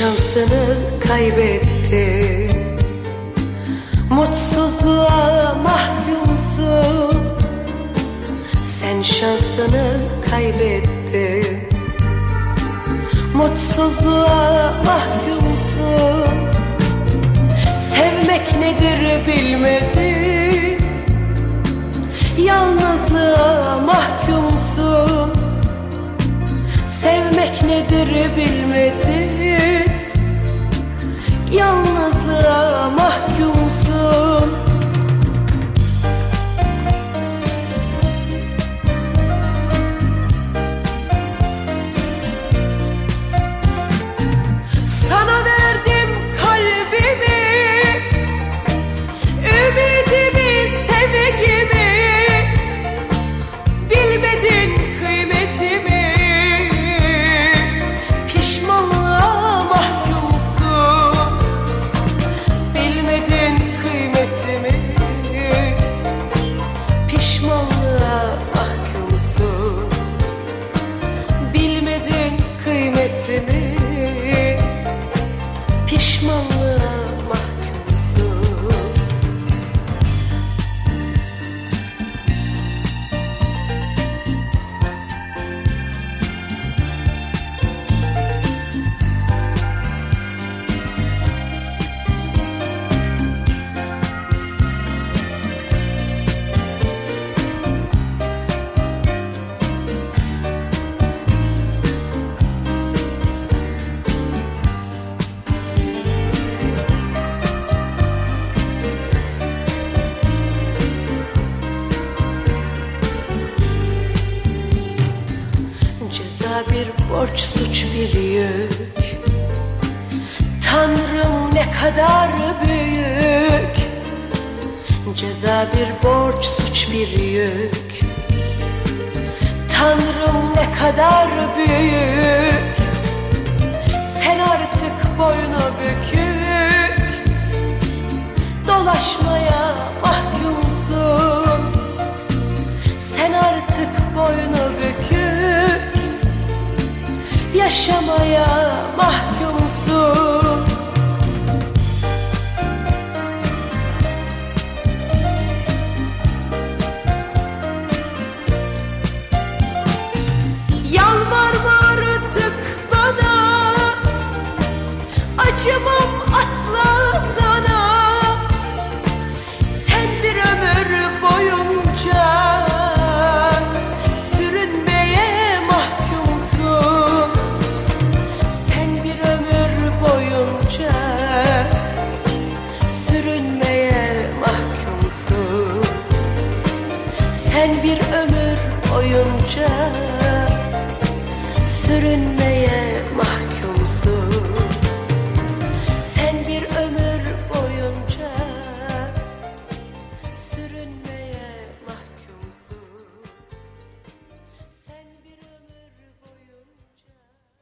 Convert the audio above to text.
şansını kaybetti. Mutsuzluğa mahkumsun. Sen şansını kaybettin Mutsuzluğa mahkumsun. Sevmek nedir bilmedin. Yalnızlığa mahkumsun. Sevmek nedir bilmedin Yalnızlığa Bir borç suç bir yük. Tanrım ne kadar büyük. Ceza bir borç suç bir yük. Tanrım ne kadar büyük. Sen artık boynu bükük. Dolaşmaya Yaşamaya mahkumsun musun? Sen bir ömür boyunca sürünmeye mahkumsun. Sen bir ömür boyunca sürünmeye